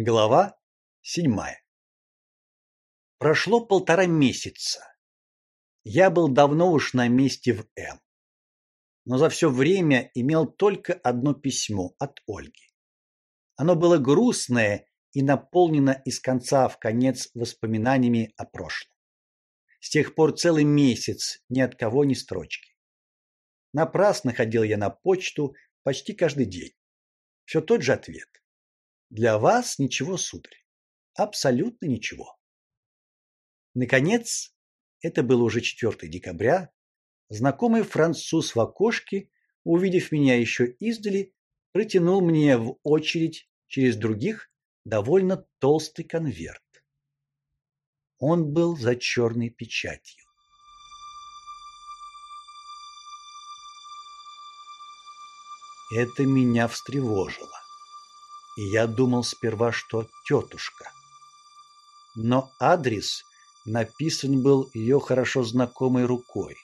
Глава седьмая. Прошло полтора месяца. Я был давно уж на месте в М. Но за все время имел только одно письмо от Ольги. Оно было грустное и наполнено из конца в конец воспоминаниями о прошлом. С тех пор целый месяц ни от кого ни строчки. Напрасно ходил я на почту почти каждый день. Все тот же ответ. Для вас ничего, сударь. Абсолютно ничего. Наконец, это было уже 4 декабря, знакомый француз в окошке, увидев меня еще издали, протянул мне в очередь через других довольно толстый конверт. Он был за черной печатью. Это меня встревожило и я думал сперва, что тетушка. Но адрес написан был ее хорошо знакомой рукой.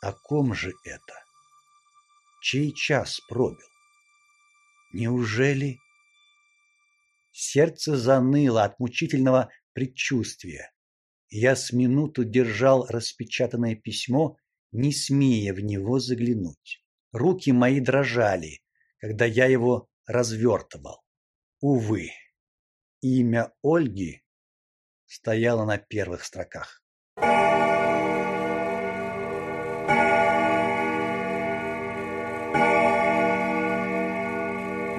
О ком же это? Чей час пробил? Неужели сердце заныло от мучительного предчувствия? Я с минуту держал распечатанное письмо, не смея в него заглянуть. Руки мои дрожали, когда я его развертывал. Увы, имя Ольги стояло на первых строках.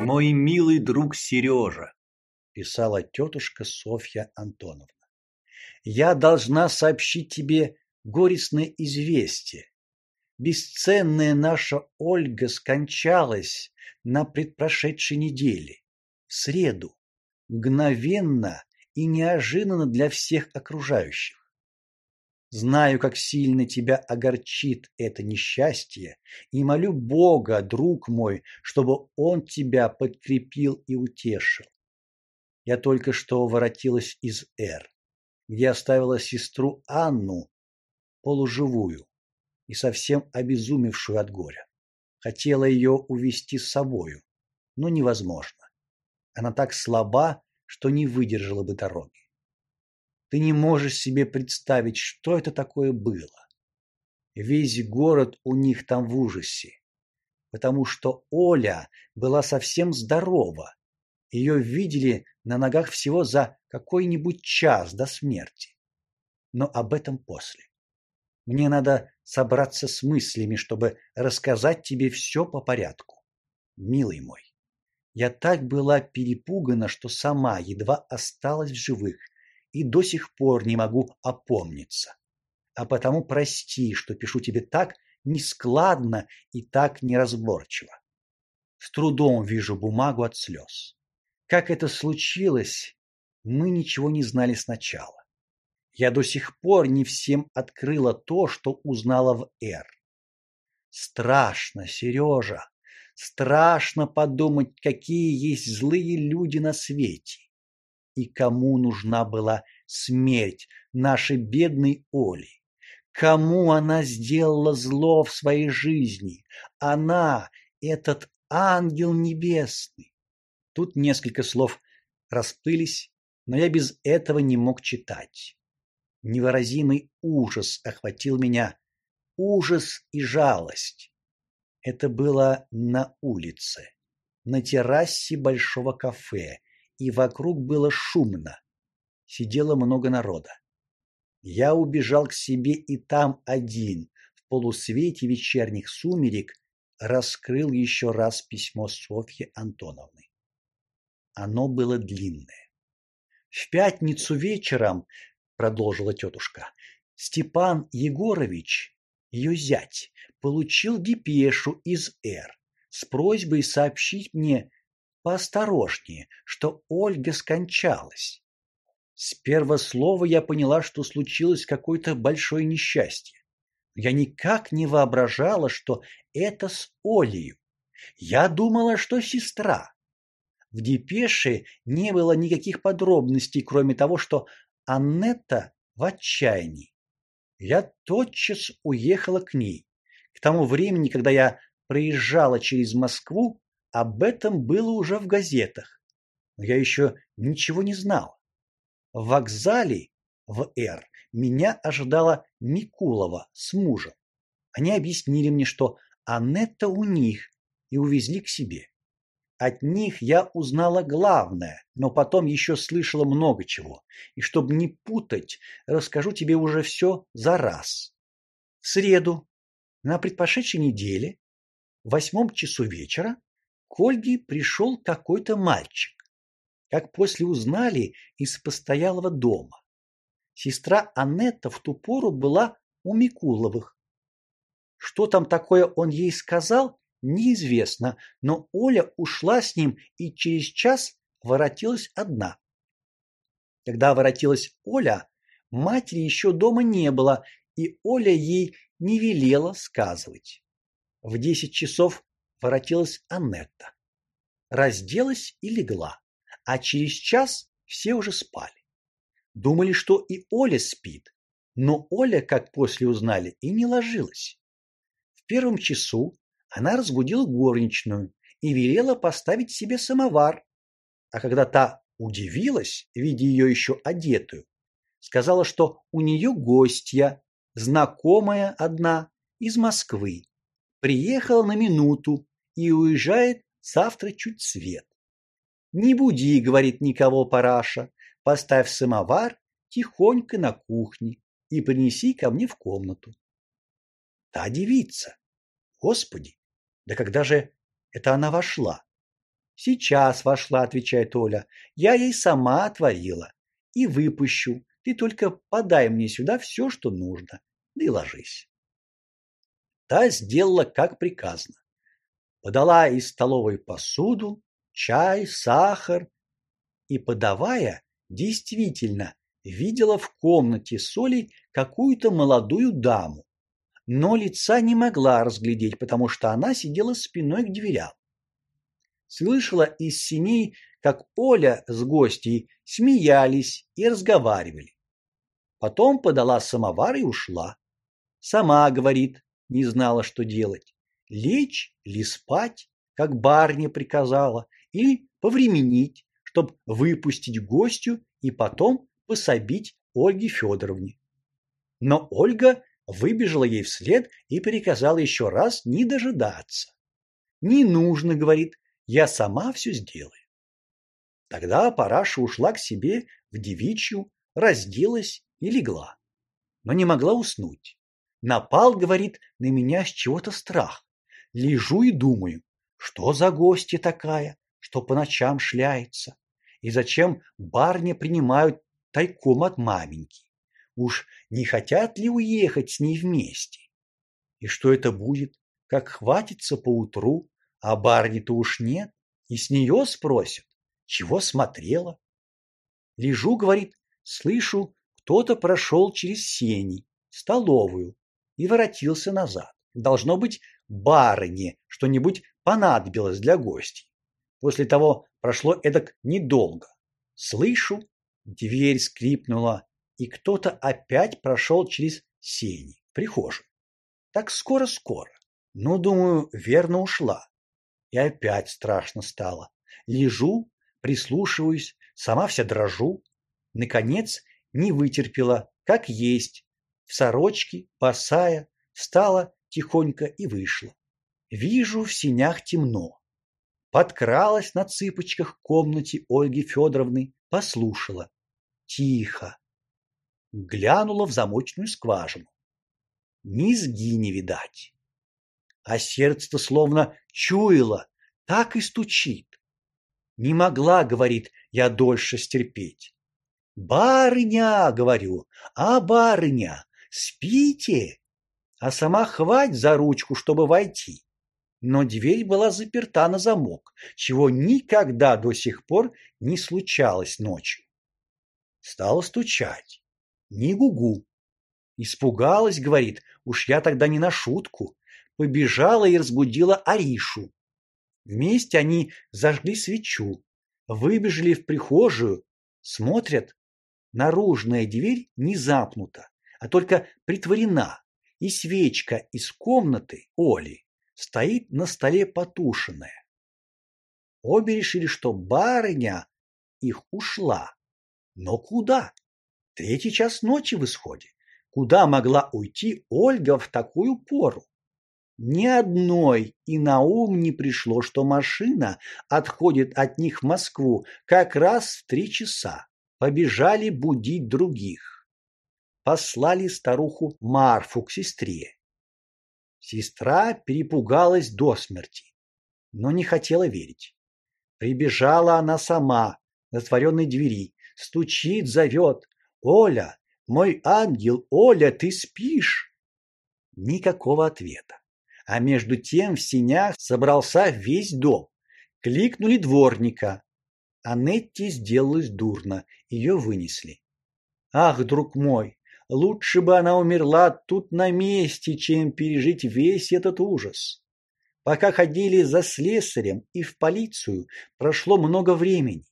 Мой милый друг Сережа, писала тетушка Софья Антоновна. Я должна сообщить тебе горестное известие. Бесценная наша Ольга скончалась на предпрошедшей неделе, в среду, мгновенно и неожиданно для всех окружающих. Знаю, как сильно тебя огорчит это несчастье, и молю Бога, друг мой, чтобы он тебя подкрепил и утешил. Я только что воротилась из Р, где оставила сестру Анну полуживую и совсем обезумевшую от горя. Хотела ее увести с собою, но невозможно. Она так слаба, что не выдержала бы дороги. Ты не можешь себе представить, что это такое было. Весь город у них там в ужасе, потому что Оля была совсем здорова. Ее видели на ногах всего за какой-нибудь час до смерти. Но об этом после. Мне надо собраться с мыслями, чтобы рассказать тебе все по порядку. Милый мой, я так была перепугана, что сама едва осталась в живых и до сих пор не могу опомниться. А потому прости, что пишу тебе так нескладно и так неразборчиво. С трудом вижу бумагу от слез. Как это случилось, мы ничего не знали сначала. Я до сих пор не всем открыла то, что узнала в Р. Страшно, Сережа, страшно подумать, какие есть злые люди на свете. И кому нужна была смерть нашей бедной Оли? Кому она сделала зло в своей жизни? Она, этот ангел небесный. Тут несколько слов расплылись, но я без этого не мог читать. Невыразимый ужас охватил меня, ужас и жалость. Это было на улице, на террасе большого кафе, и вокруг было шумно. Сидело много народа. Я убежал к себе и там один, в полусвете вечерних сумерек, раскрыл еще раз письмо Софьи Антоновны. Оно было длинное. В пятницу вечером продолжила тетушка. Степан Егорович, ее зять, получил депешу из Р с просьбой сообщить мне поосторожнее, что Ольга скончалась. С первого слова я поняла, что случилось какое-то большое несчастье. Я никак не воображала, что это с Олей. Я думала, что сестра. В депеше не было никаких подробностей, кроме того, что Аннетта в отчаянии. Я тотчас уехала к ней. К тому времени, когда я проезжала через Москву, об этом было уже в газетах. но я еще ничего не знала. В вокзале в Р меня ожидала Микулова с мужем. Они объяснили мне, что Аннетта у них и увезли к себе. От них я узнала главное, но потом еще слышала много чего. И чтобы не путать, расскажу тебе уже все за раз. В среду, на предпошедшей неделе, в восьмом часу вечера, к Ольге пришел какой-то мальчик. Как после узнали из постоялого дома. Сестра Аннетта в ту пору была у Микуловых. Что там такое он ей сказал, неизвестно, но Оля ушла с ним и через час воротилась одна. Когда воротилась Оля, матери еще дома не было, и Оля ей не велела сказывать. В десять часов воротилась Аннетта. Разделась и легла, а через час все уже спали. Думали, что и Оля спит, но Оля, как после узнали, и не ложилась. В первом часу она разбудила горничную и велела поставить себе самовар. А когда та удивилась, видя ее еще одетую, сказала, что у нее гостья, знакомая одна из Москвы. Приехала на минуту и уезжает завтра чуть свет. Не буди, говорит никого, Параша, поставь самовар тихонько на кухне и принеси ко мне в комнату. Та девица. Господи, да когда же это она вошла? Сейчас вошла, отвечает Оля. Я ей сама отворила и выпущу. Ты только подай мне сюда все, что нужно, да и ложись. Та сделала, как приказано. Подала из столовой посуду, чай, сахар и подавая, действительно видела в комнате с Олей какую-то молодую даму, но лица не могла разглядеть, потому что она сидела спиной к дверям. Слышала из синей, как Оля с гостьей смеялись и разговаривали. Потом подала самовар и ушла. Сама, говорит, не знала, что делать. Лечь или спать, как барыня приказала, или повременить, чтобы выпустить гостью и потом пособить Ольге Федоровне. Но Ольга выбежала ей вслед и приказала еще раз не дожидаться. Не нужно, говорит, я сама все сделаю. Тогда Параша ушла к себе в девичью, разделась и легла, но не могла уснуть. Напал, говорит, на меня с чего-то страх. Лежу и думаю, что за гостья такая, что по ночам шляется, и зачем барни принимают тайком от маменьки. Уж не хотят ли уехать с ней вместе? И что это будет, как хватится по утру, а барни-то уж нет, и с нее спросят, чего смотрела. Лежу, говорит, слышу, кто-то прошел через сени, столовую, и воротился назад. Должно быть, барыне что-нибудь понадобилось для гостей. После того прошло эдак недолго. Слышу, Дверь скрипнула, и кто-то опять прошел через сени в прихожую. Так скоро-скоро. Ну, думаю, верно ушла. И опять страшно стало. Лежу, прислушиваюсь, сама вся дрожу. Наконец не вытерпела, как есть. В сорочке, босая, встала тихонько и вышла. Вижу, в синях темно. Подкралась на цыпочках к комнате Ольги Федоровны, послушала. Тихо. Глянула в замочную скважину. Низги не видать. А сердце-то словно чуяло, так и стучит. Не могла, говорит, я дольше стерпеть. Барыня, говорю, а барыня, спите? А сама хвать за ручку, чтобы войти. Но дверь была заперта на замок, чего никогда до сих пор не случалось ночью. Стала стучать. Ни гугу. Испугалась, говорит, уж я тогда не на шутку. Побежала и разбудила Аришу. Вместе они зажгли свечу, выбежали в прихожую, смотрят, наружная дверь не запнута, а только притворена, и свечка из комнаты Оли стоит на столе потушенная. Обе решили, что барыня их ушла. Но куда? Третий час ночи в исходе. Куда могла уйти Ольга в такую пору? Ни одной и на ум не пришло, что машина отходит от них в Москву как раз в три часа. Побежали будить других. Послали старуху Марфу к сестре. Сестра перепугалась до смерти, но не хотела верить. Прибежала она сама к затворенной двери, стучит, зовет. «Оля, мой ангел, Оля, ты спишь?» Никакого ответа. А между тем в сенях собрался весь дом. Кликнули дворника. А Нетти сделалось дурно, ее вынесли. Ах, друг мой, лучше бы она умерла тут на месте, чем пережить весь этот ужас. Пока ходили за слесарем и в полицию, прошло много времени.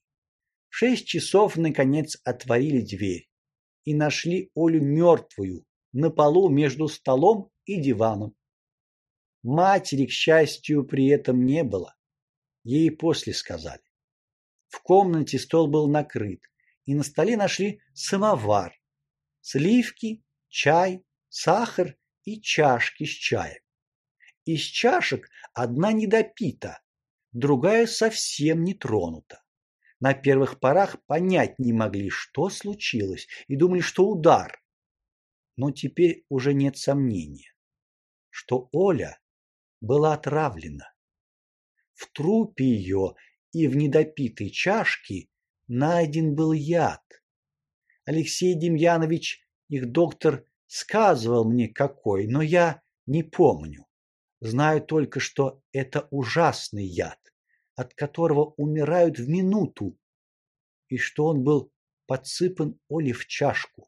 В шесть часов наконец отворили дверь и нашли Олю мертвую на полу между столом и диваном. Матери, к счастью, при этом не было. Ей после сказали. В комнате стол был накрыт, и на столе нашли самовар, сливки, чай, сахар и чашки с чаем. Из чашек одна недопита, другая совсем не тронута. На первых порах понять не могли, что случилось, и думали, что удар. Но теперь уже нет сомнения, что Оля была отравлена. В трупе ее и в недопитой чашке найден был яд. Алексей Демьянович, их доктор, сказывал мне какой, но я не помню. Знаю только, что это ужасный яд, от которого умирают в минуту, и что он был подсыпан Оле в чашку.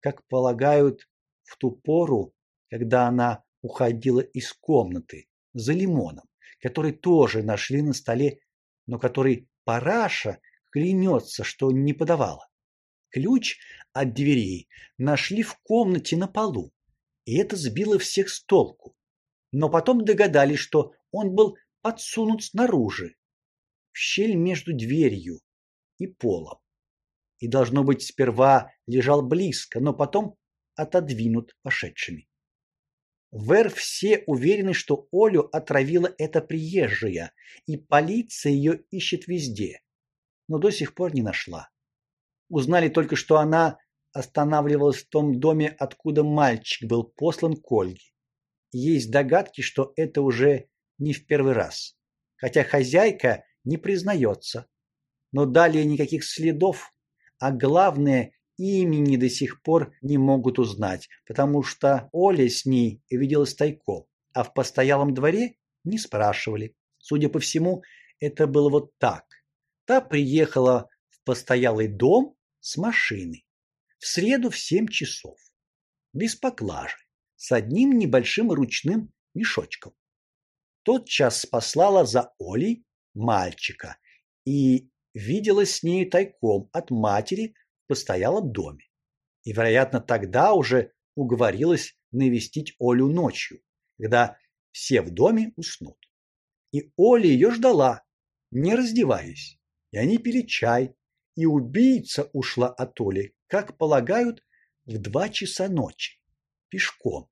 Как полагают, в ту пору, когда она уходила из комнаты за лимоном, который тоже нашли на столе, но который Параша клянется, что не подавала. Ключ от дверей нашли в комнате на полу, и это сбило всех с толку. Но потом догадались, что он был подсунут снаружи, в щель между дверью и полом. И должно быть, сперва лежал близко, но потом отодвинут пошедшими. В Эр все уверены, что Олю отравила эта приезжая, и полиция ее ищет везде, но до сих пор не нашла. Узнали только, что она останавливалась в том доме, откуда мальчик был послан к Ольге. Есть догадки, что это уже не в первый раз, хотя хозяйка не признается. Но далее никаких следов, а главное, имени до сих пор не могут узнать, потому что Оля с ней виделась тайком, а в постоялом дворе не спрашивали. Судя по всему, это было вот так. Та приехала в постоялый дом с машиной в среду в семь часов, без поклажи, с одним небольшим ручным мешочком. Тот час послала за Олей мальчика и виделась с ней тайком от матери постоялом доме. И, вероятно, тогда уже уговорилась навестить Олю ночью, когда все в доме уснут. И Оля ее ждала, не раздеваясь. И они пили чай, и убийца ушла от Оли, как полагают, в два часа ночи, пешком,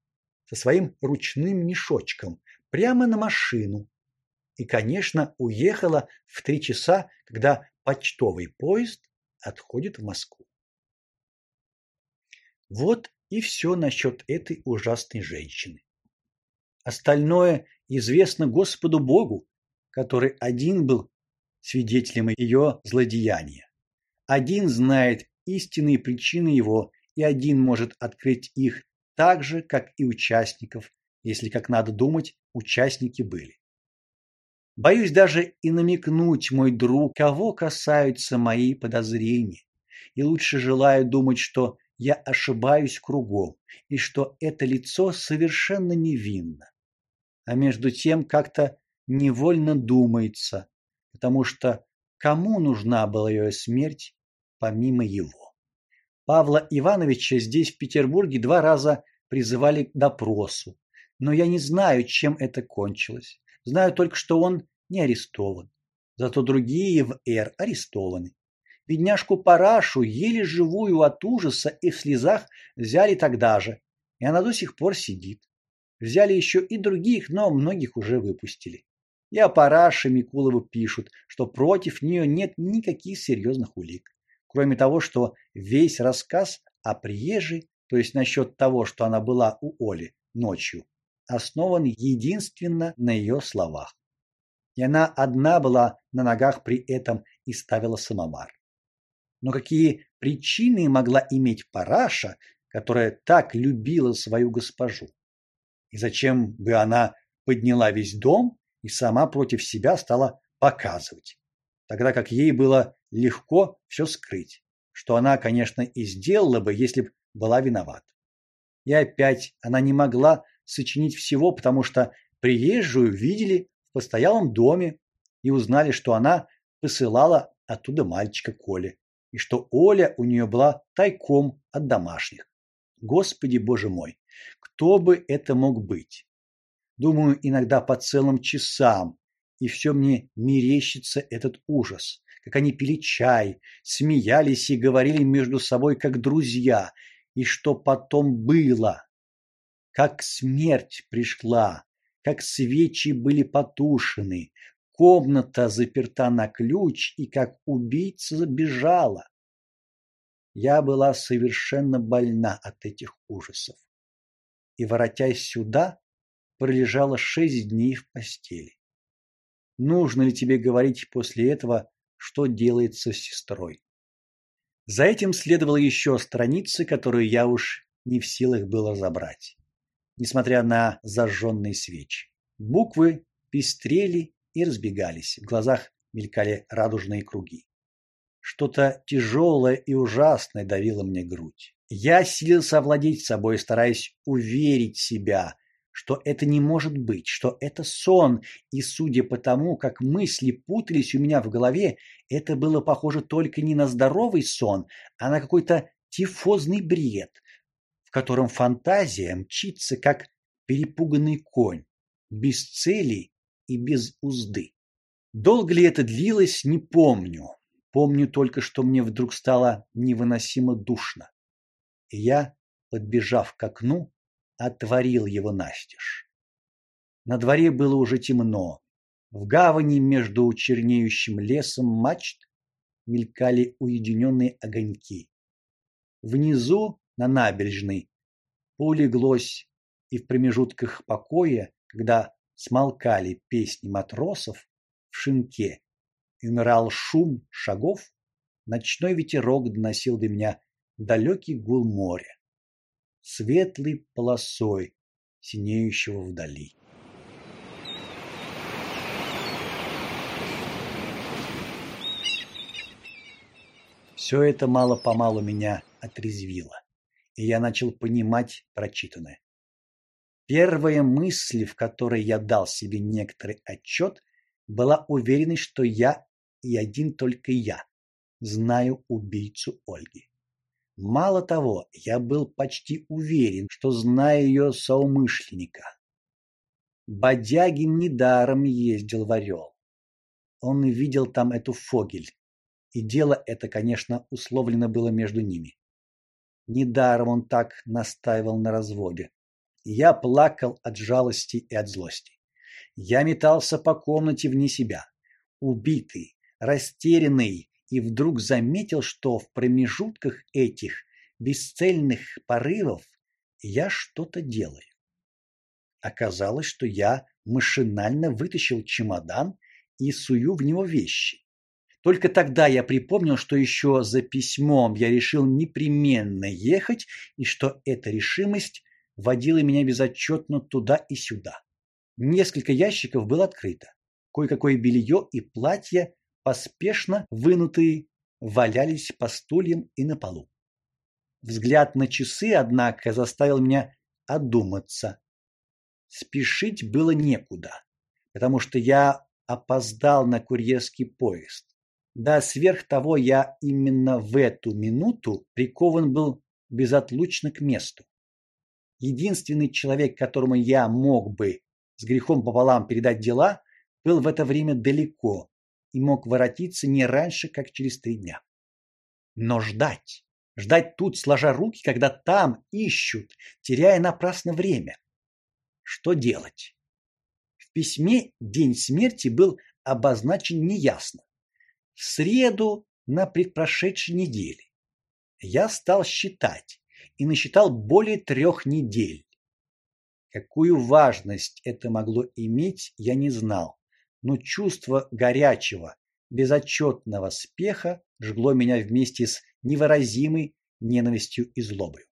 со своим ручным мешочком, прямо на машину. И, конечно, уехала в три часа, когда почтовый поезд отходит в Москву. Вот и все насчет этой ужасной женщины. Остальное известно Господу Богу, который один был свидетелем ее злодеяния. Один знает истинные причины его, и один может открыть их так же, как и участников, если, как надо думать, участники были. Боюсь даже и намекнуть, мой друг, кого касаются мои подозрения, и лучше желаю думать, что я ошибаюсь кругом, и что это лицо совершенно невинно. А между тем как-то невольно думается, потому что кому нужна была ее смерть помимо его? Павла Ивановича здесь в Петербурге два раза призывали к допросу, но я не знаю, чем это кончилось. Знаю только, что он не арестован. Зато другие в Р арестованы. Бедняжку Парашу еле живую от ужаса и в слезах взяли тогда же, и она до сих пор сидит. Взяли еще и других, но многих уже выпустили. И о Параше Микулову пишут, что против нее нет никаких серьезных улик, кроме того, что весь рассказ о приезжей, то есть насчет того, что она была у Оли ночью, основан единственно на ее словах. И она одна была на ногах при этом и ставила самовар. Но какие причины могла иметь Параша, которая так любила свою госпожу? И зачем бы она подняла весь дом и сама против себя стала показывать, тогда как ей было легко все скрыть, что она, конечно, и сделала бы, если бы была виновата. И опять она не могла сочинить всего, потому что приезжую видели в постоялом доме и узнали, что она посылала оттуда мальчика Коле, и что Оля у нее была тайком от домашних. Господи Боже мой, кто бы это мог быть? Думаю иногда по целым часам, и все мне мерещится этот ужас, как они пили чай, смеялись и говорили между собой как друзья, и что потом было. Как смерть пришла, как свечи были потушены, комната заперта на ключ и как убийца бежала. Я была совершенно больна от этих ужасов. И воротясь сюда, пролежала шесть дней в постели. Нужно ли тебе говорить после этого, что делается с сестрой? За этим следовала еще страница, которую я уж не в силах было забрать несмотря на зажженные свечи. Буквы пестрели и разбегались, в глазах мелькали радужные круги. Что-то тяжелое и ужасное давило мне грудь. Я силился овладеть собой, стараясь уверить себя, что это не может быть, что это сон, и судя по тому, как мысли путались у меня в голове, это было похоже только не на здоровый сон, а на какой-то тифозный бред, в котором фантазия мчится как перепуганный конь, без цели и без узды. Долго ли это длилось, не помню. Помню только, что мне вдруг стало невыносимо душно. И я, подбежав к окну, отворил его настежь. На дворе было уже темно. В гавани между чернеющим лесом мачт мелькали уединенные огоньки. Внизу на набережной улеглось и в промежутках покоя, когда смолкали песни матросов в шинке и умирал шум шагов, ночной ветерок доносил до меня далекий гул моря, светлой полосой синеющего вдали. Все это мало-помалу меня отрезвило и я начал понимать прочитанное. Первая мысль, в которой я дал себе некоторый отчет, была уверенность, что я и один только я знаю убийцу Ольги. Мало того, я был почти уверен, что знаю ее соумышленника. Бодягин недаром ездил в Орел. Он видел там эту Фогель, и дело это, конечно, условлено было между ними. Недаром он так настаивал на разводе. Я плакал от жалости и от злости. Я метался по комнате вне себя, убитый, растерянный, и вдруг заметил, что в промежутках этих бесцельных порывов я что-то делаю. Оказалось, что я машинально вытащил чемодан и сую в него вещи. Только тогда я припомнил, что еще за письмом я решил непременно ехать и что эта решимость водила меня безотчетно туда и сюда. Несколько ящиков было открыто. Кое-какое белье и платья, поспешно вынутые, валялись по стульям и на полу. Взгляд на часы, однако, заставил меня одуматься. Спешить было некуда, потому что я опоздал на курьерский поезд. Да сверх того я именно в эту минуту прикован был безотлучно к месту. Единственный человек, которому я мог бы с грехом пополам передать дела, был в это время далеко и мог воротиться не раньше, как через три дня. Но ждать, ждать тут, сложа руки, когда там ищут, теряя напрасно время. Что делать? В письме день смерти был обозначен неясно. В среду на предпрошедшей неделе. Я стал считать и насчитал более трех недель. Какую важность это могло иметь, я не знал, но чувство горячего, безотчетного спеха жгло меня вместе с невыразимой ненавистью и злобой.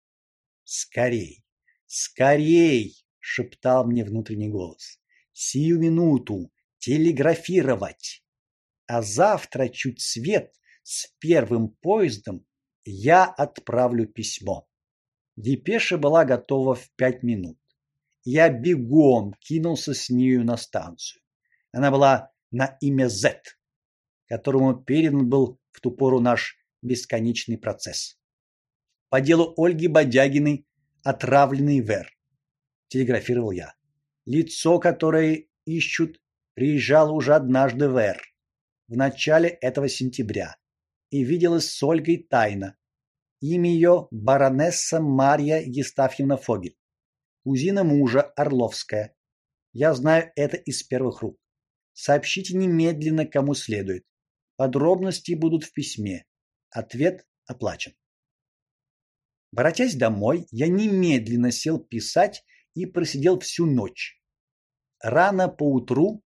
Скорей, скорей, шептал мне внутренний голос. Сию минуту телеграфировать. А завтра чуть свет с первым поездом я отправлю письмо. Депеша была готова в пять минут. Я бегом кинулся с нею на станцию. Она была на имя Z, которому передан был в ту пору наш бесконечный процесс. По делу Ольги Бодягиной, отравленный Вер. Телеграфировал я. Лицо, которое ищут, приезжало уже однажды в Р в начале этого сентября и виделась с Ольгой тайно. Имя ее баронесса Марья Евстафьевна Фогель, кузина мужа Орловская. Я знаю это из первых рук. Сообщите немедленно, кому следует. Подробности будут в письме. Ответ оплачен. Воротясь домой, я немедленно сел писать и просидел всю ночь. Рано поутру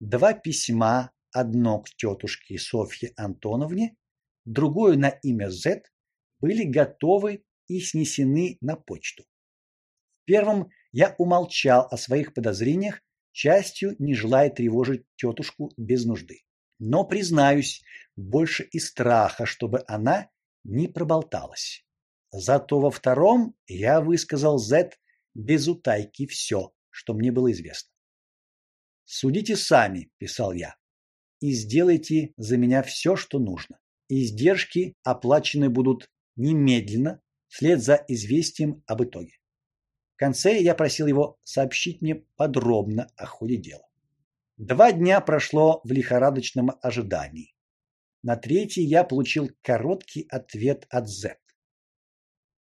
два письма, одно к тетушке Софье Антоновне, другое на имя Z, были готовы и снесены на почту. В первом я умолчал о своих подозрениях, частью не желая тревожить тетушку без нужды. Но признаюсь, больше из страха, чтобы она не проболталась. Зато во втором я высказал Z без утайки все, что мне было известно. Судите сами, писал я. И сделайте за меня все, что нужно. Издержки оплачены будут немедленно, вслед за известием об итоге. В конце я просил его сообщить мне подробно о ходе дела. Два дня прошло в лихорадочном ожидании. На третий я получил короткий ответ от Z.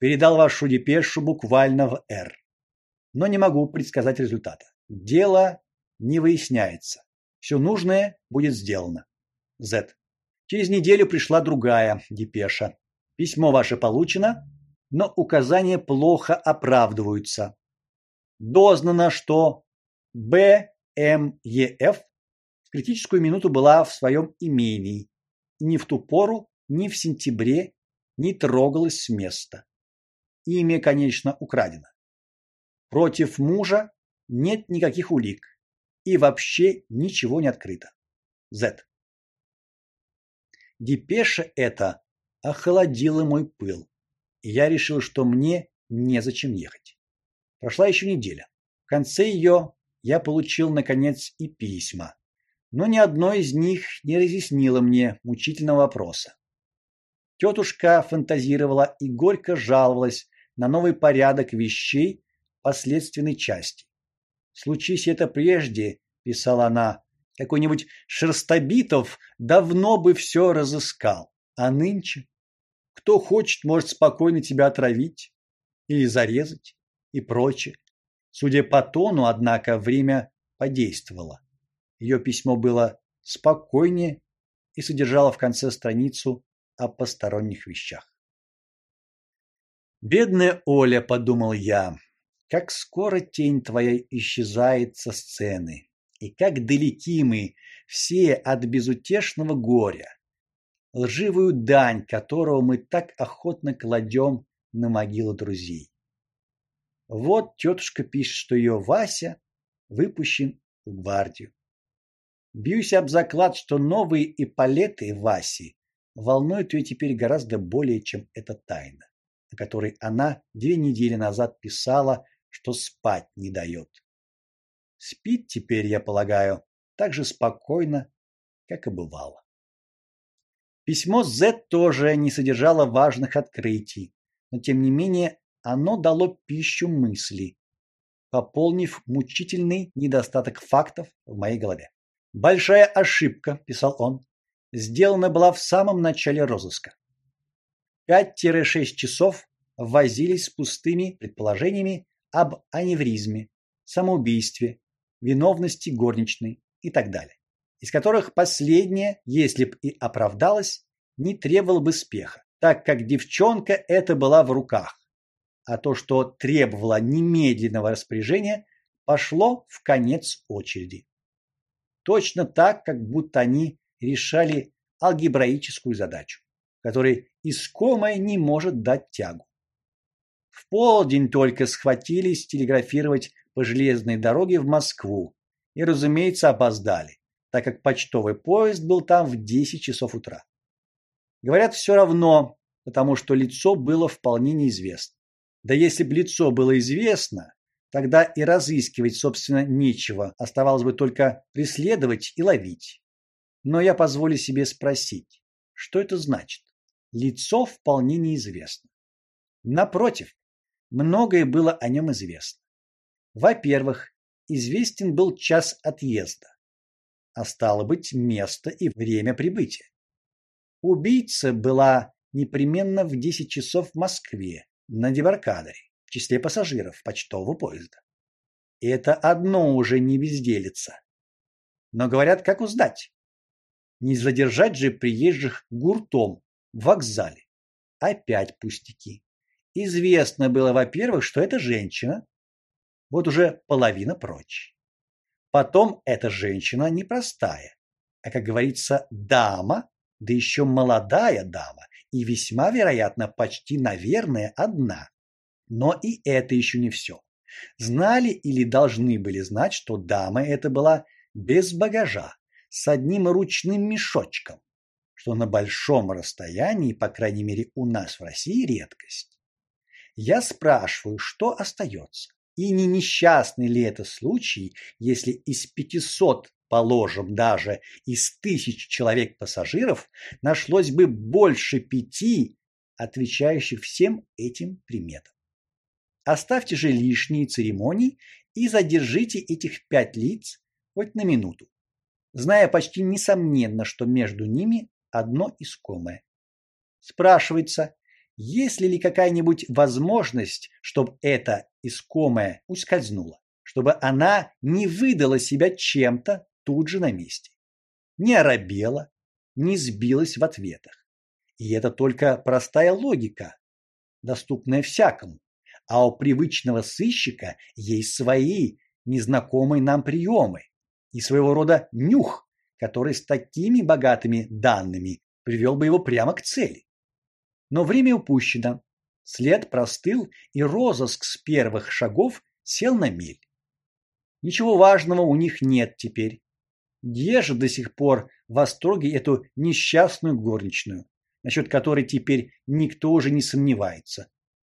Передал вашу депешу буквально в R. Но не могу предсказать результата. Дело не выясняется. Все нужное будет сделано. Z. Через неделю пришла другая депеша. Письмо ваше получено, но указания плохо оправдываются. Дознано, что БМЕФ в критическую минуту была в своем имении и ни в ту пору, ни в сентябре не трогалась с места. Имя, конечно, украдено. Против мужа нет никаких улик и вообще ничего не открыто. Z. Депеша эта охладила мой пыл, я решил, что мне незачем ехать. Прошла еще неделя. В конце ее я получил наконец и письма, но ни одно из них не разъяснило мне мучительного вопроса. Тетушка фантазировала и горько жаловалась на новый порядок вещей последственной части. Случись это прежде, писала она, какой-нибудь Шерстобитов давно бы все разыскал. А нынче кто хочет, может спокойно тебя отравить или зарезать и прочее. Судя по тону, однако, время подействовало. Ее письмо было спокойнее и содержало в конце страницу о посторонних вещах. Бедная Оля, подумал я, как скоро тень твоя исчезает со сцены, и как далеки мы все от безутешного горя, лживую дань которого мы так охотно кладем на могилы друзей. Вот тетушка пишет, что ее Вася выпущен в гвардию. Бьюсь об заклад, что новые эполеты Васи волнуют ее теперь гораздо более, чем эта тайна, о которой она две недели назад писала что спать не дает. Спит теперь, я полагаю, так же спокойно, как и бывало. Письмо Z тоже не содержало важных открытий, но тем не менее оно дало пищу мысли, пополнив мучительный недостаток фактов в моей голове. Большая ошибка, писал он, сделана была в самом начале розыска. 5-6 часов возились с пустыми предположениями об аневризме, самоубийстве, виновности горничной и так далее, из которых последнее, если б и оправдалось, не требовало бы спеха, так как девчонка эта была в руках, а то, что требовало немедленного распоряжения, пошло в конец очереди. Точно так, как будто они решали алгебраическую задачу, которой искомое не может дать тягу. В полдень только схватились телеграфировать по железной дороге в Москву и, разумеется, опоздали, так как почтовый поезд был там в 10 часов утра. Говорят, все равно, потому что лицо было вполне неизвестно. Да если бы лицо было известно, тогда и разыскивать, собственно, нечего, оставалось бы только преследовать и ловить. Но я позволю себе спросить, что это значит? Лицо вполне неизвестно. Напротив, многое было о нем известно. Во-первых, известен был час отъезда, а стало быть, место и время прибытия. Убийца была непременно в 10 часов в Москве на дебаркадере в числе пассажиров почтового поезда. И это одно уже не безделица. Но говорят, как узнать? Не задержать же приезжих гуртом в вокзале. Опять пустяки. Известно было, во-первых, что это женщина. Вот уже половина прочь. Потом эта женщина непростая, а, как говорится, дама, да еще молодая дама, и весьма вероятно, почти, наверное, одна. Но и это еще не все. Знали или должны были знать, что дама эта была без багажа, с одним ручным мешочком, что на большом расстоянии, по крайней мере, у нас в России редкость. Я спрашиваю, что остается? И не несчастный ли это случай, если из 500, положим, даже из тысяч человек пассажиров нашлось бы больше пяти, отвечающих всем этим приметам? Оставьте же лишние церемонии и задержите этих пять лиц хоть на минуту, зная почти несомненно, что между ними одно искомое. Спрашивается, есть ли какая-нибудь возможность, чтобы это искомое ускользнуло, чтобы она не выдала себя чем-то тут же на месте, не оробела, не сбилась в ответах. И это только простая логика, доступная всякому а у привычного сыщика есть свои незнакомые нам приемы и своего рода нюх, который с такими богатыми данными привел бы его прямо к цели. Но время упущено. След простыл, и розыск с первых шагов сел на мель. Ничего важного у них нет теперь. Держат до сих пор в восторге эту несчастную горничную, насчет которой теперь никто уже не сомневается.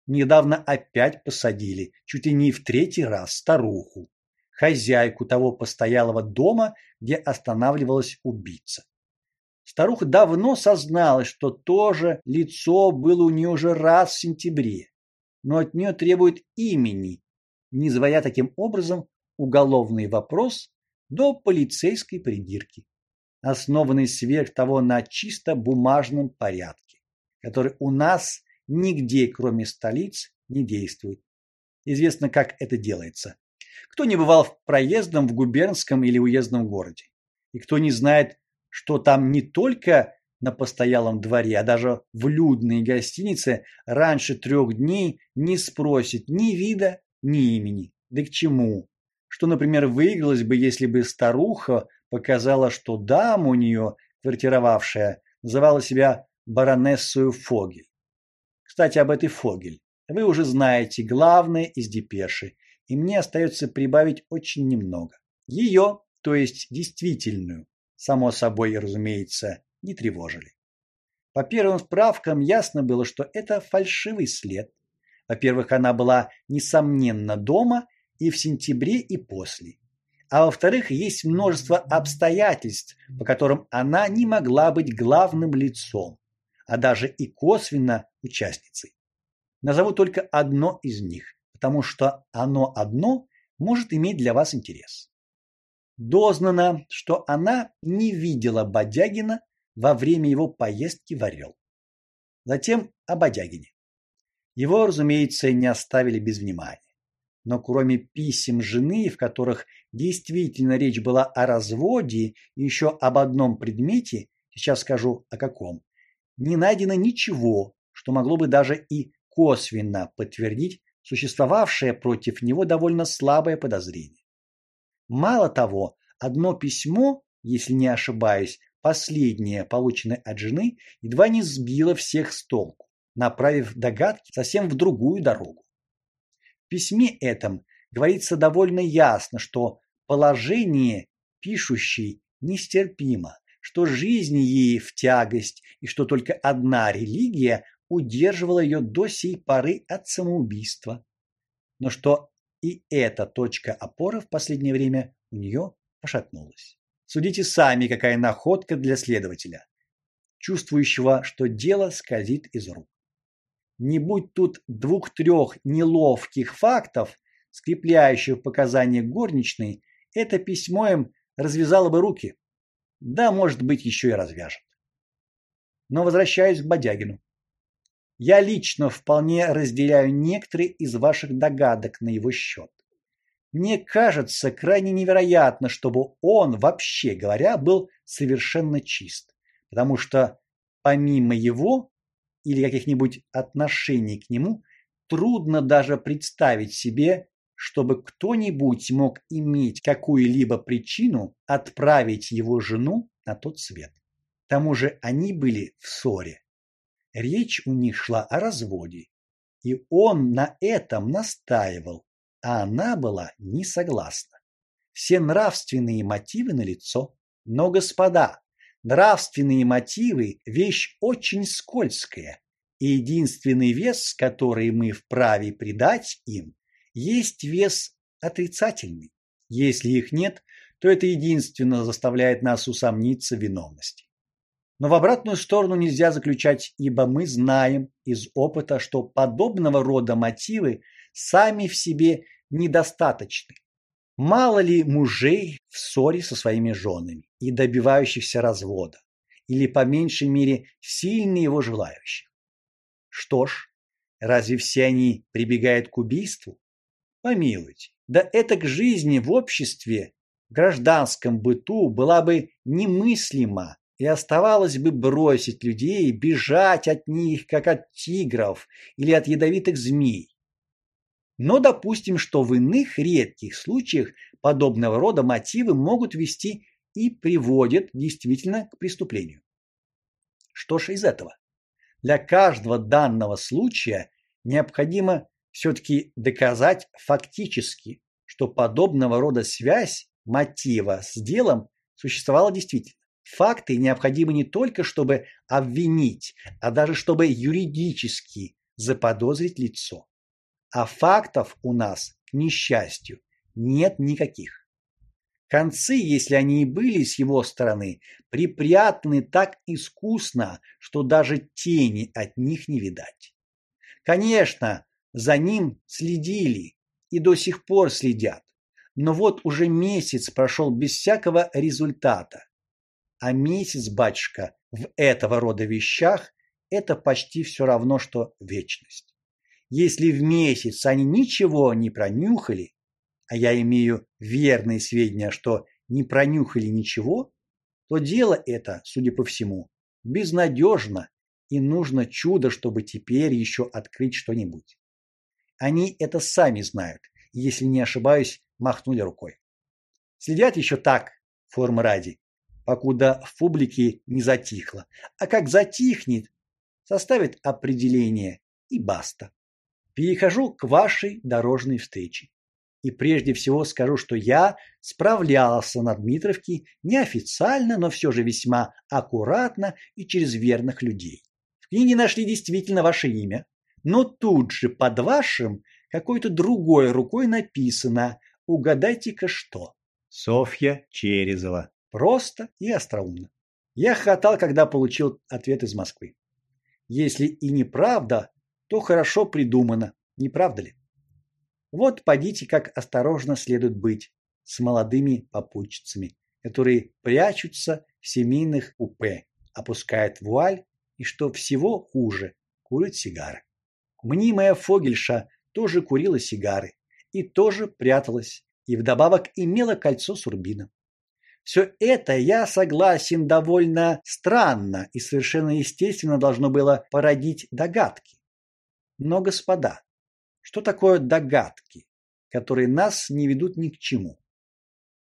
Недавно опять посадили, чуть ли не в третий раз, старуху, хозяйку того постоялого дома, где останавливалась убийца. Старуха давно созналась, что тоже лицо было у нее уже раз в сентябре, но от нее требуют имени, не заводя таким образом уголовный вопрос до полицейской придирки, основанный сверх того на чисто бумажном порядке, который у нас нигде, кроме столиц, не действует. Известно, как это делается. Кто не бывал в проездном в губернском или уездном городе, и кто не знает, что там не только на постоялом дворе, а даже в людной гостинице раньше трех дней не спросит ни вида, ни имени. Да к чему? Что, например, выигралось бы, если бы старуха показала, что дама у нее, квартировавшая, называла себя баронессою Фогель. Кстати, об этой Фогель. Вы уже знаете главное из депеши, и мне остается прибавить очень немного. Ее, то есть действительную, само собой, разумеется, не тревожили. По первым справкам ясно было, что это фальшивый след. Во-первых, она была несомненно дома и в сентябре, и после. А во-вторых, есть множество обстоятельств, по которым она не могла быть главным лицом а даже и косвенно участницей. Назову только одно из них, потому что оно одно может иметь для вас интерес. Дознано, что она не видела Бодягина во время его поездки в Орел. Затем о Бодягине. Его, разумеется, не оставили без внимания. Но кроме писем жены, в которых действительно речь была о разводе и еще об одном предмете, сейчас скажу о каком, не найдено ничего, что могло бы даже и косвенно подтвердить существовавшее против него довольно слабое подозрение. Мало того, одно письмо, если не ошибаюсь, последнее, полученное от жены, едва не сбило всех с толку, направив догадки совсем в другую дорогу. В письме этом говорится довольно ясно, что положение пишущей нестерпимо, что жизнь ей в тягость и что только одна религия удерживала ее до сей поры от самоубийства. Но что и эта точка опоры в последнее время у нее пошатнулась. Судите сами, какая находка для следователя, чувствующего, что дело скользит из рук. Не будь тут двух-трех неловких фактов, скрепляющих показания горничной, это письмо им развязало бы руки. Да, может быть, еще и развяжет. Но возвращаюсь к Бодягину. Я лично вполне разделяю некоторые из ваших догадок на его счет. Мне кажется крайне невероятно, чтобы он, вообще говоря, был совершенно чист, потому что помимо его или каких-нибудь отношений к нему, трудно даже представить себе, чтобы кто-нибудь мог иметь какую-либо причину отправить его жену на тот свет. К тому же они были в ссоре. Речь у них шла о разводе, и он на этом настаивал, а она была не согласна. Все нравственные мотивы налицо, но, господа, нравственные мотивы вещь очень скользкая, и единственный вес, который мы вправе придать им, есть вес отрицательный. Если их нет, то это единственно заставляет нас усомниться в виновности. Но в обратную сторону нельзя заключать, ибо мы знаем из опыта, что подобного рода мотивы сами в себе недостаточны. Мало ли мужей в ссоре со своими женами и добивающихся развода, или по меньшей мере сильно его желающих. Что ж, разве все они прибегают к убийству? Помилуйте, да это к жизни в обществе, гражданском быту была бы немыслима и оставалось бы бросить людей, бежать от них, как от тигров или от ядовитых змей. Но допустим, что в иных редких случаях подобного рода мотивы могут вести и приводят действительно к преступлению. Что ж из этого? Для каждого данного случая необходимо все таки доказать фактически, что подобного рода связь мотива с делом существовала действительно. Факты необходимы не только чтобы обвинить, а даже чтобы юридически заподозрить лицо. А фактов у нас, к несчастью, нет никаких. Концы, если они и были с его стороны, припрятаны так искусно, что даже тени от них не видать. Конечно, за ним следили и до сих пор следят. Но вот уже месяц прошел без всякого результата. А месяц, батюшка, в этого рода вещах это почти все равно что вечность. Если в месяц они ничего не пронюхали, а я имею верные сведения, что не пронюхали ничего, то дело это, судя по всему, безнадежно, и нужно чудо, чтобы теперь еще открыть что-нибудь. Они это сами знают, если не ошибаюсь, махнули рукой. Следят еще так, формы ради, покуда в публике не затихло. А как затихнет, составит определение и баста. Перехожу к вашей дорожной встрече. И прежде всего скажу, что я справлялся на Дмитровке неофициально, но все же весьма аккуратно и через верных людей. В книге нашли действительно ваше имя, но тут же под вашим какой-то другой рукой написано «Угадайте-ка что?» Софья Черезова. Просто и остроумно. Я хохотал, когда получил ответ из Москвы. Если и неправда, то хорошо придумано, не правда ли? Вот подите, как осторожно следует быть с молодыми попутчицами, которые прячутся в семейных купе, опускают вуаль и что всего хуже, курит сигары. Мнимая Фогельша тоже курила сигары и тоже пряталась, и вдобавок имела кольцо с рубином. Все это, я согласен, довольно странно и совершенно естественно должно было породить догадки. Но, господа, что такое догадки, которые нас не ведут ни к чему?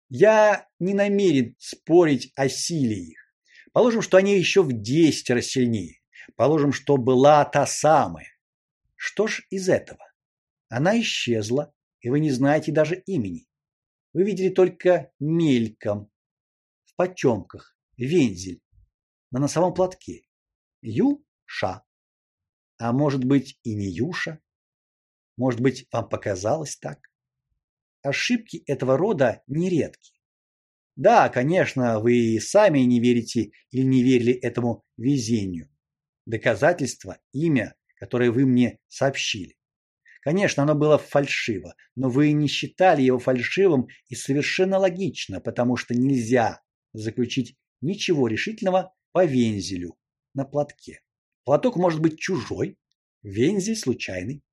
Я не намерен спорить о силе их. Положим, что они еще в десять раз сильнее. Положим, что была та самая. Что ж из этого? Она исчезла, и вы не знаете даже имени. Вы видели только мельком потемках вензель на носовом платке. Юша. А может быть и не Юша? Может быть, вам показалось так? Ошибки этого рода нередки. Да, конечно, вы и сами не верите или не верили этому везению. Доказательство имя, которое вы мне сообщили. Конечно, оно было фальшиво, но вы не считали его фальшивым и совершенно логично, потому что нельзя заключить ничего решительного по вензелю на платке. Платок может быть чужой, вензель случайный.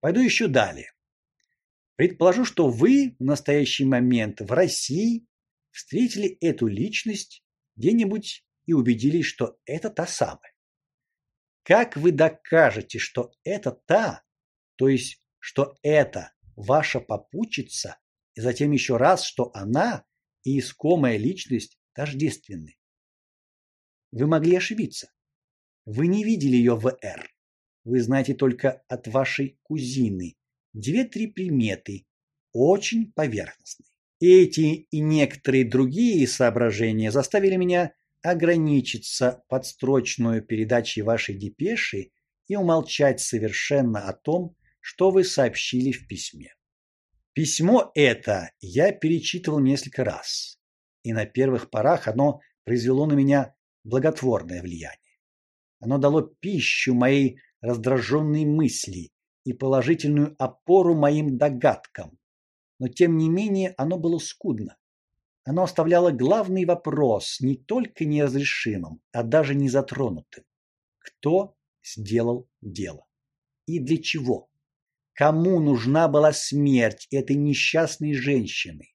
Пойду еще далее. Предположу, что вы в настоящий момент в России встретили эту личность где-нибудь и убедились, что это та самая. Как вы докажете, что это та, то есть, что это ваша попутчица, и затем еще раз, что она и искомая личность тождественны. Вы могли ошибиться. Вы не видели ее в Р. Вы знаете только от вашей кузины две-три приметы, очень поверхностные. Эти и некоторые другие соображения заставили меня ограничиться подстрочную передачей вашей депеши и умолчать совершенно о том, что вы сообщили в письме. Письмо это я перечитывал несколько раз, и на первых порах оно произвело на меня благотворное влияние. Оно дало пищу моей раздраженной мысли и положительную опору моим догадкам. Но тем не менее оно было скудно. Оно оставляло главный вопрос не только неразрешимым, а даже не затронутым. Кто сделал дело? И для чего? Кому нужна была смерть этой несчастной женщины?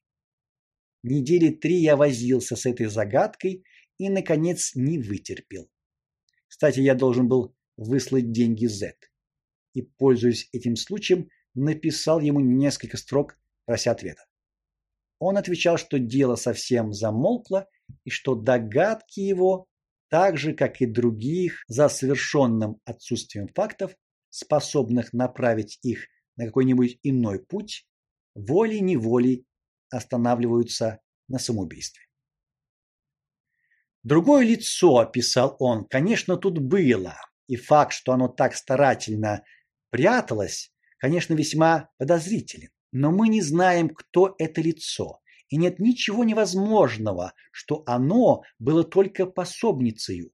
Недели три я возился с этой загадкой и наконец не вытерпел. Кстати, я должен был выслать деньги Z. И пользуясь этим случаем, написал ему несколько строк, прося ответа. Он отвечал, что дело совсем замолкло и что догадки его, так же как и других, за совершенным отсутствием фактов, способных направить их на какой-нибудь иной путь, волей-неволей останавливаются на самоубийстве. Другое лицо, писал он, конечно, тут было, и факт, что оно так старательно пряталось, конечно, весьма подозрителен. Но мы не знаем, кто это лицо, и нет ничего невозможного, что оно было только пособницей.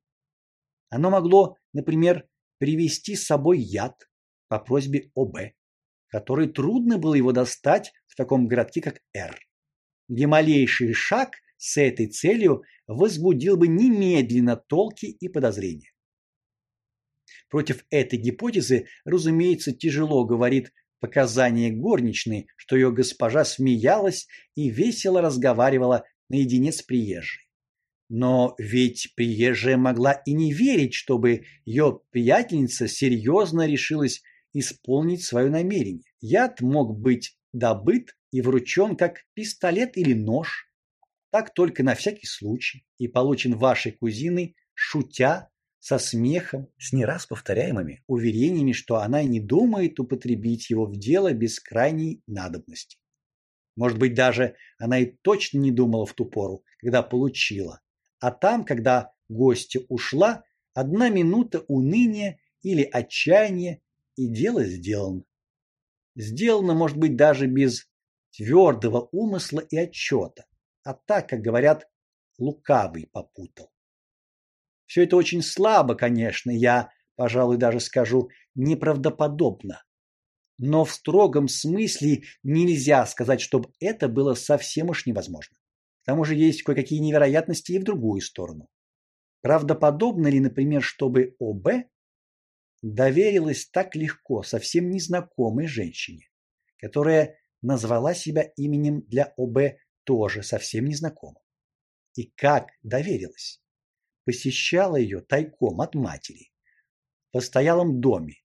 Оно могло, например, привезти с собой яд по просьбе ОБ который трудно было его достать в таком городке, как Р, где малейший шаг с этой целью возбудил бы немедленно толки и подозрения. Против этой гипотезы, разумеется, тяжело говорит показание горничной, что ее госпожа смеялась и весело разговаривала наедине с приезжей. Но ведь приезжая могла и не верить, чтобы ее приятельница серьезно решилась исполнить свое намерение. Яд мог быть добыт и вручен как пистолет или нож, так только на всякий случай, и получен вашей кузиной, шутя, со смехом, с не раз повторяемыми уверениями, что она не думает употребить его в дело без крайней надобности. Может быть, даже она и точно не думала в ту пору, когда получила. А там, когда гостья ушла, одна минута уныния или отчаяния и дело сделано. Сделано, может быть, даже без твердого умысла и отчета, а так, как говорят, лукавый попутал. Все это очень слабо, конечно, я, пожалуй, даже скажу, неправдоподобно. Но в строгом смысле нельзя сказать, чтобы это было совсем уж невозможно. К тому же есть кое-какие невероятности и в другую сторону. Правдоподобно ли, например, чтобы ОБ доверилась так легко совсем незнакомой женщине, которая назвала себя именем для ОБ тоже совсем незнакомым. И как доверилась? Посещала ее тайком от матери. В постоялом доме.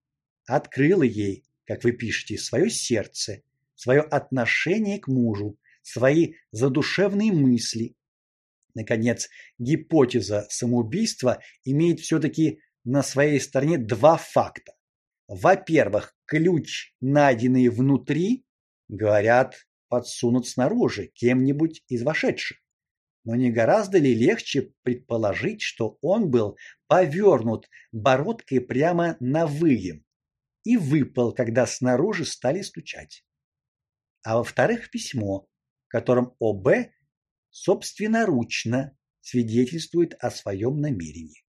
Открыла ей, как вы пишете, свое сердце, свое отношение к мужу, свои задушевные мысли. Наконец, гипотеза самоубийства имеет все таки на своей стороне два факта. Во-первых, ключ, найденный внутри, говорят, подсунут снаружи кем-нибудь из вошедших. Но не гораздо ли легче предположить, что он был повернут бородкой прямо на выем и выпал, когда снаружи стали стучать? А во-вторых, письмо, в котором ОБ собственноручно свидетельствует о своем намерении.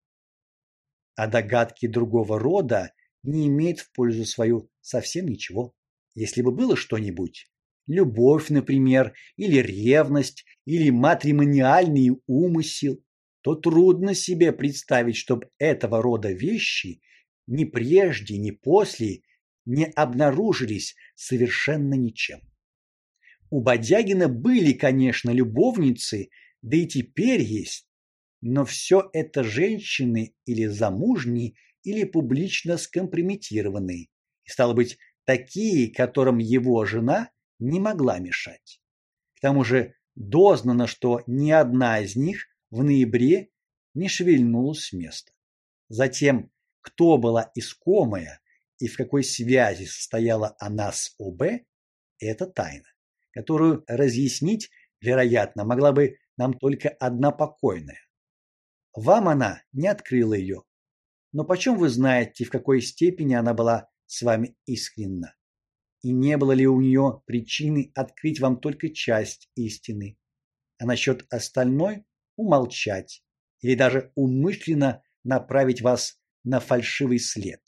А догадки другого рода не имеют в пользу свою совсем ничего. Если бы было что-нибудь, любовь, например, или ревность, или матримониальный умысел, то трудно себе представить, чтобы этого рода вещи ни прежде, ни после не обнаружились совершенно ничем. У Бодягина были, конечно, любовницы, да и теперь есть, но все это женщины или замужние, или публично скомпрометированные, и стало быть, такие, которым его жена не могла мешать. К тому же дознано, что ни одна из них в ноябре не шевельнулась с места. Затем, кто была искомая и в какой связи состояла она с ОБ это тайна, которую разъяснить, вероятно, могла бы нам только одна покойная. Вам она не открыла ее. Но почем вы знаете, в какой степени она была с вами искренна? и не было ли у нее причины открыть вам только часть истины, а насчет остальной умолчать или даже умышленно направить вас на фальшивый след.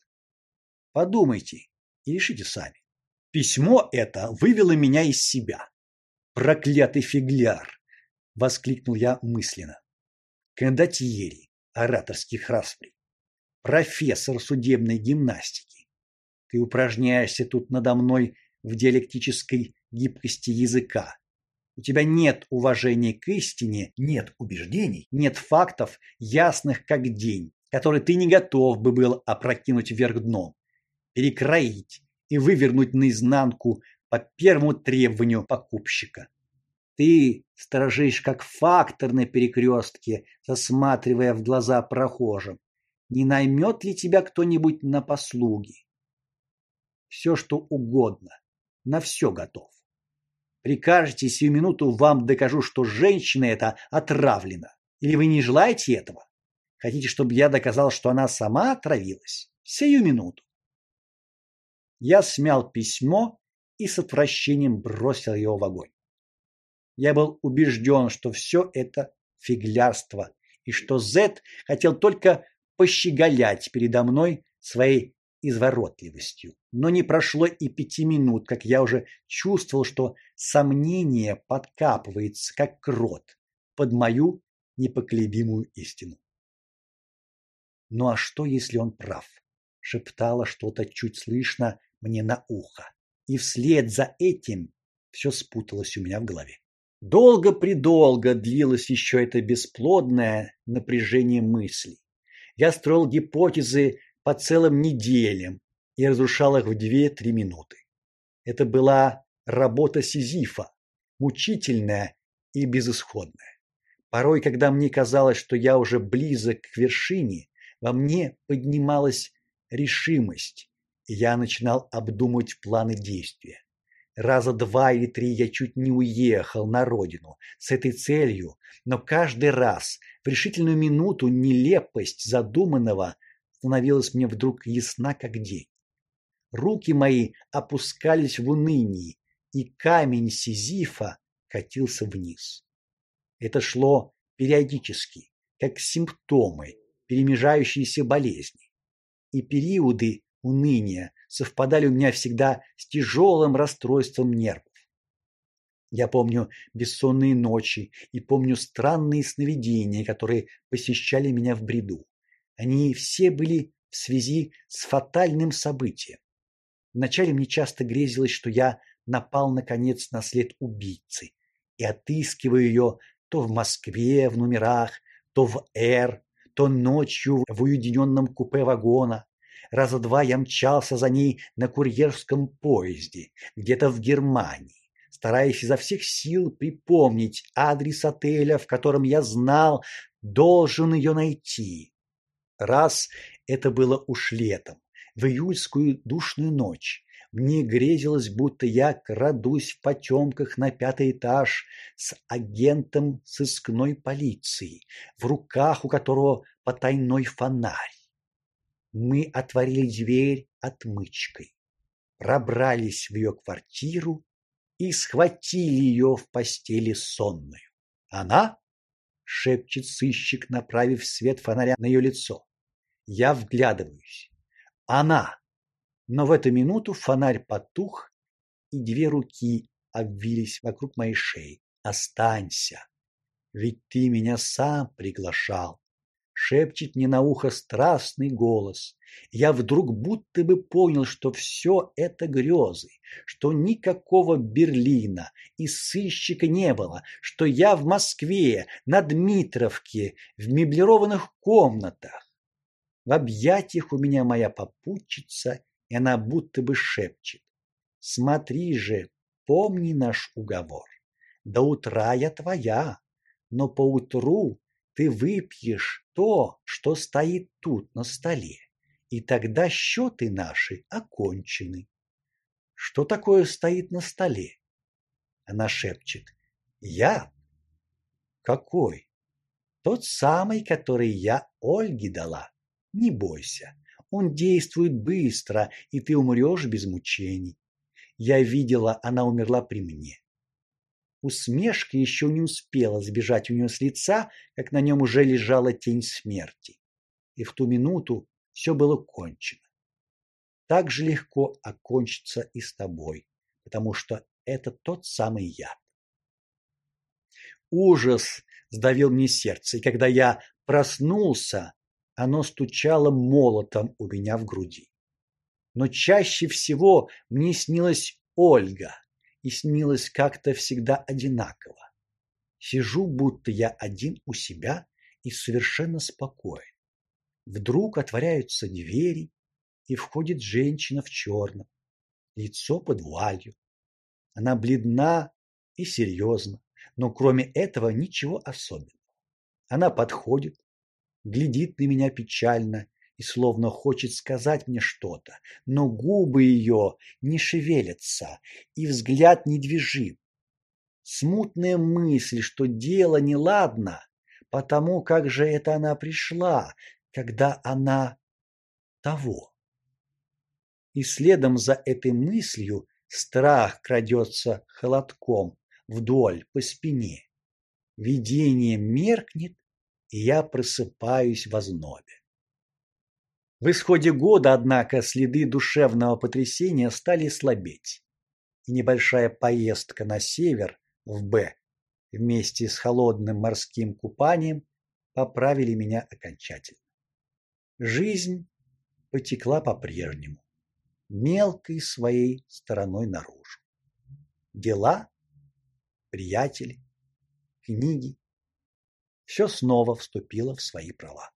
Подумайте и решите сами. Письмо это вывело меня из себя. Проклятый фигляр, воскликнул я мысленно. Кондотьери ораторских расприй, профессор судебной гимнастики ты упражняешься тут надо мной в диалектической гибкости языка. У тебя нет уважения к истине, нет убеждений, нет фактов, ясных как день, которые ты не готов бы был опрокинуть вверх дном, перекроить и вывернуть наизнанку по первому требованию покупщика. Ты сторожишь как фактор на перекрестке, засматривая в глаза прохожим. Не наймет ли тебя кто-нибудь на послуги? все что угодно, на все готов. Прикажете сию минуту вам докажу, что женщина эта отравлена. Или вы не желаете этого? Хотите, чтобы я доказал, что она сама отравилась? Сию минуту. Я смял письмо и с отвращением бросил его в огонь. Я был убежден, что все это фиглярство и что Зет хотел только пощеголять передо мной своей изворотливостью. Но не прошло и пяти минут, как я уже чувствовал, что сомнение подкапывается, как крот, под мою непоколебимую истину. Ну а что, если он прав? шептала что-то чуть слышно мне на ухо. И вслед за этим все спуталось у меня в голове. Долго-предолго длилось еще это бесплодное напряжение мыслей. Я строил гипотезы по целым неделям и разрушал их в 2-3 минуты. Это была работа Сизифа, мучительная и безысходная. Порой, когда мне казалось, что я уже близок к вершине, во мне поднималась решимость, я начинал обдумывать планы действия. Раза два или три я чуть не уехал на родину с этой целью, но каждый раз в решительную минуту нелепость задуманного становилась мне вдруг ясна как день. Руки мои опускались в унынии, и камень Сизифа катился вниз. Это шло периодически, как симптомы перемежающейся болезни. И периоды уныния совпадали у меня всегда с тяжелым расстройством нервов. Я помню бессонные ночи и помню странные сновидения, которые посещали меня в бреду. Они все были в связи с фатальным событием. Вначале мне часто грезилось, что я напал наконец на след убийцы и отыскиваю ее то в Москве в номерах, то в Р, то ночью в уединенном купе вагона. Раза два я мчался за ней на курьерском поезде, где-то в Германии, стараясь изо всех сил припомнить адрес отеля, в котором я знал, должен ее найти. Раз это было уж летом, в июльскую душную ночь, мне грезилось, будто я крадусь в потемках на пятый этаж с агентом сыскной полиции, в руках у которого потайной фонарь. Мы отворили дверь отмычкой, пробрались в ее квартиру и схватили ее в постели сонную. Она шепчет сыщик, направив свет фонаря на ее лицо. Я вглядываюсь. Она но в эту минуту фонарь потух, и две руки обвились вокруг моей шеи. Останься, ведь ты меня сам приглашал. Шепчет мне на ухо страстный голос. Я вдруг будто бы понял, что все это грезы, что никакого Берлина и сыщика не было, что я в Москве, на Дмитровке, в меблированных комнатах. В объятиях у меня моя попутчица и она будто бы шепчет. Смотри же, помни наш уговор. До утра я твоя, но поутру ты выпьешь то, что стоит тут на столе, и тогда счеты наши окончены. Что такое стоит на столе? Она шепчет. Я? Какой? Тот самый, который я Ольге дала. Не бойся, он действует быстро, и ты умрешь без мучений. Я видела, она умерла при мне. Усмешка еще не успела сбежать у нее с лица, как на нем уже лежала тень смерти. И в ту минуту все было кончено. Так же легко окончится и с тобой, потому что это тот самый яд. Ужас сдавил мне сердце, и когда я проснулся, оно стучало молотом у меня в груди. Но чаще всего мне снилась Ольга, и снилось как-то всегда одинаково. Сижу, будто я один у себя и совершенно спокоен. Вдруг отворяются двери, и входит женщина в черном, лицо под вуалью. Она бледна и серьезна, но кроме этого ничего особенного. Она подходит, глядит на меня печально и словно хочет сказать мне что-то, но губы ее не шевелятся и взгляд недвижим. Смутная мысль, что дело неладно, потому как же это она пришла, когда она того. И следом за этой мыслью страх крадется холодком вдоль по спине. Видение меркнет и я просыпаюсь в ознобе. В исходе года, однако, следы душевного потрясения стали слабеть. И небольшая поездка на север в Б вместе с холодным морским купанием поправили меня окончательно. Жизнь потекла по-прежнему, мелкой своей стороной наружу. Дела, приятели, книги, все снова вступило в свои права.